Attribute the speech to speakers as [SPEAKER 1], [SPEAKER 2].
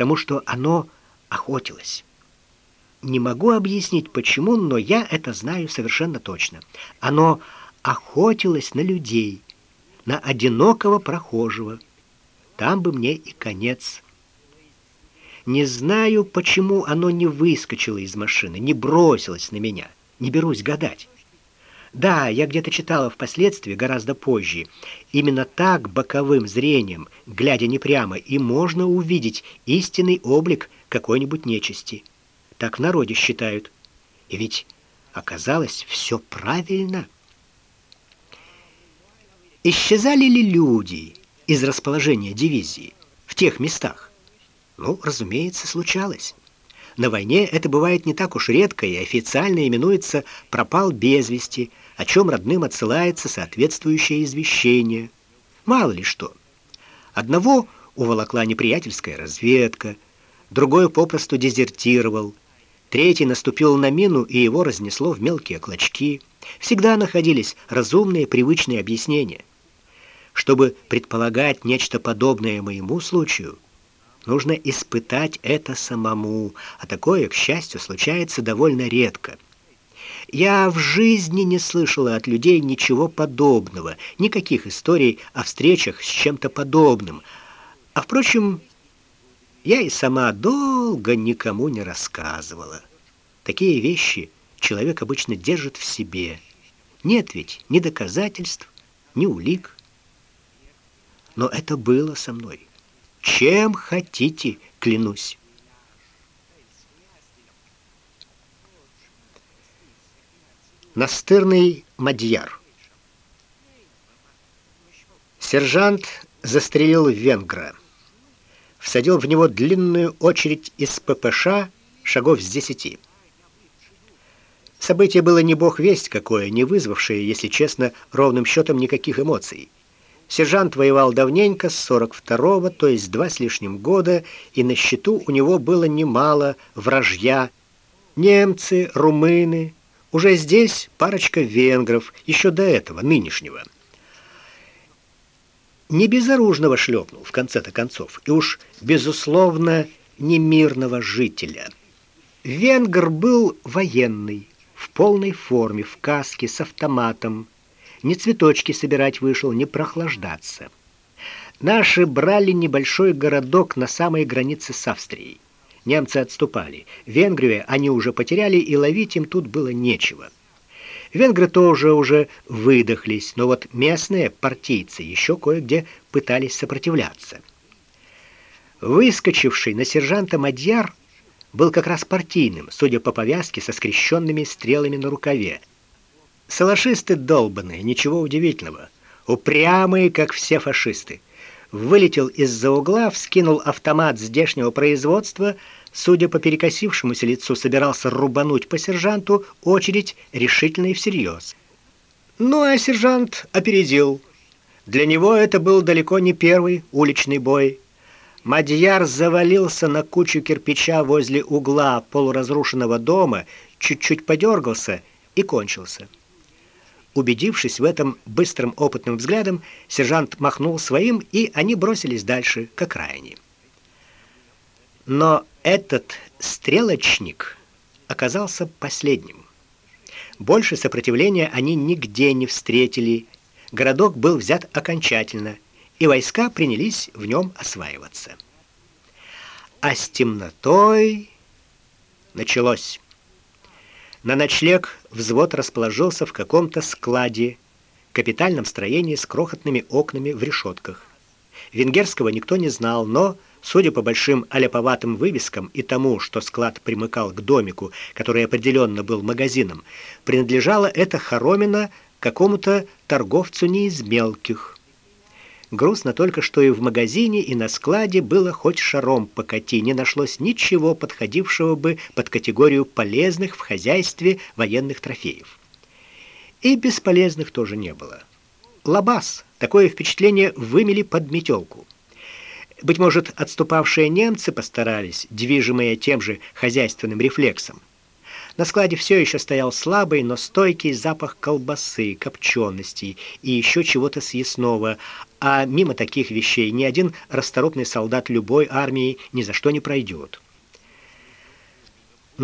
[SPEAKER 1] потому что оно охотилось. Не могу объяснить почему, но я это знаю совершенно точно. Оно охотилось на людей, на одинокого прохожего. Там бы мне и конец. Не знаю, почему оно не выскочило из машины, не бросилось на меня. Не берусь гадать. Да, я где-то читала впоследствии, гораздо позже. Именно так боковым зрением, глядя не прямо, и можно увидеть истинный облик какой-нибудь нечисти. Так в народе считают. И ведь оказалось все правильно. Исчезали ли люди из расположения дивизии в тех местах? Ну, разумеется, случалось. На войне это бывает не так уж редко и официально именуется пропал без вести, о чем родным отсылается соответствующее извещение. Мало ли что. Одного уволокла неприятельская разведка, другой попросту дезертировал, Третий наступил на мину, и его разнесло в мелкие клочки. Всегда находились разумные, привычные объяснения. Чтобы предполагать нечто подобное моему случаю, нужно испытать это самому, а такое, к счастью, случается довольно редко. Я в жизни не слышала от людей ничего подобного, никаких историй о встречах с чем-то подобным. А впрочем, я и сама долго никому не рассказывала. Такие вещи человек обычно держит в себе. Нет ведь ни доказательств, ни улик. Но это было со мной. Чем хотите, клянусь. Настырный мадьяр. Сержант застрелил венгра всадил в него длинную очередь из ППШ шагов с десяти. Событие было не бог весть какое, не вызвавшее, если честно, ровным счетом никаких эмоций. Сержант воевал давненько, с 42-го, то есть два с лишним года, и на счету у него было немало вражья. Немцы, румыны, уже здесь парочка венгров, еще до этого, нынешнего не безоружного шлепнул в конце-то концов, и уж, безусловно, не мирного жителя. Венгр был военный, в полной форме, в каске, с автоматом. Не цветочки собирать вышел, не прохлаждаться. Наши брали небольшой городок на самой границе с Австрией. Немцы отступали. Венгрию они уже потеряли, и ловить им тут было нечего. Венгры тоже уже выдохлись, но вот местные партийцы еще кое-где пытались сопротивляться. Выскочивший на сержанта Мадьяр был как раз партийным, судя по повязке со скрещенными стрелами на рукаве. Салашисты долбаные, ничего удивительного. Упрямые, как все фашисты. Вылетел из-за угла, вскинул автомат здешнего производства — судя по перекосившемуся лицу, собирался рубануть по сержанту очередь решительно и всерьез. Ну, а сержант опередил. Для него это был далеко не первый уличный бой. Мадьяр завалился на кучу кирпича возле угла полуразрушенного дома, чуть-чуть подергался и кончился. Убедившись в этом быстрым опытным взглядом, сержант махнул своим, и они бросились дальше к окраине. Но этот стрелочник оказался последним. Больше сопротивления они нигде не встретили. Городок был взят окончательно, и войска принялись в нем осваиваться. А с темнотой началось. На ночлег взвод расположился в каком-то складе, капитальном строении с крохотными окнами в решетках. Венгерского никто не знал, но Судя по большим аляповатым вывескам и тому, что склад примыкал к домику, который определенно был магазином, принадлежала эта хоромина какому-то торговцу не из мелких. Грустно только, что и в магазине, и на складе было хоть шаром покати, не нашлось ничего подходившего бы под категорию полезных в хозяйстве военных трофеев. И бесполезных тоже не было. Лабаз, такое впечатление вымели под метелку. Быть может, отступавшие немцы постарались, движимые тем же хозяйственным рефлексом. На складе все еще стоял слабый, но стойкий запах колбасы, копченостей и еще чего-то съестного, а мимо таких вещей ни один расторопный солдат любой армии ни за что не пройдет.